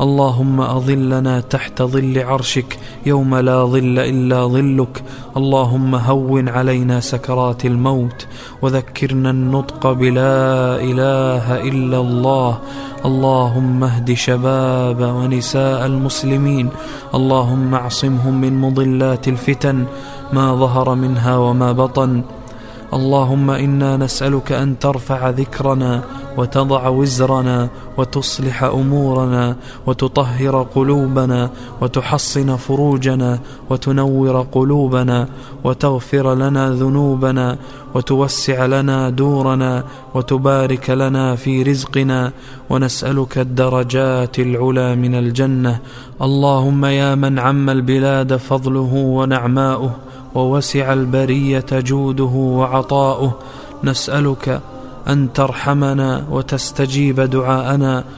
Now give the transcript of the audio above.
اللهم أظلنا تحت ظل عرشك يوم لا ظل إلا ظلك. اللهم هون علينا سكرات الموت وذكرنا النطق بلا إله إلا الله. اللهم اهد شباب ونساء المسلمين. اللهم اعصمهم من مضلات الفتن ما ظهر منها وما بطن. اللهم إنا نسألك أن ترفع ذكرنا وتضع وزرنا وتصلح أمورنا وتطهر قلوبنا وتحصن فروجنا وتنور قلوبنا وتغفر لنا ذنوبنا وتوسع لنا دورنا وتبارك لنا في رزقنا ونسألك الدرجات العلى من الجنة. اللهم يا من عم البلاد فضله ونعماؤه ووسع البرية جوده وعطاؤه. نسألك أن ترحمنا وتستجيب دعاءنا.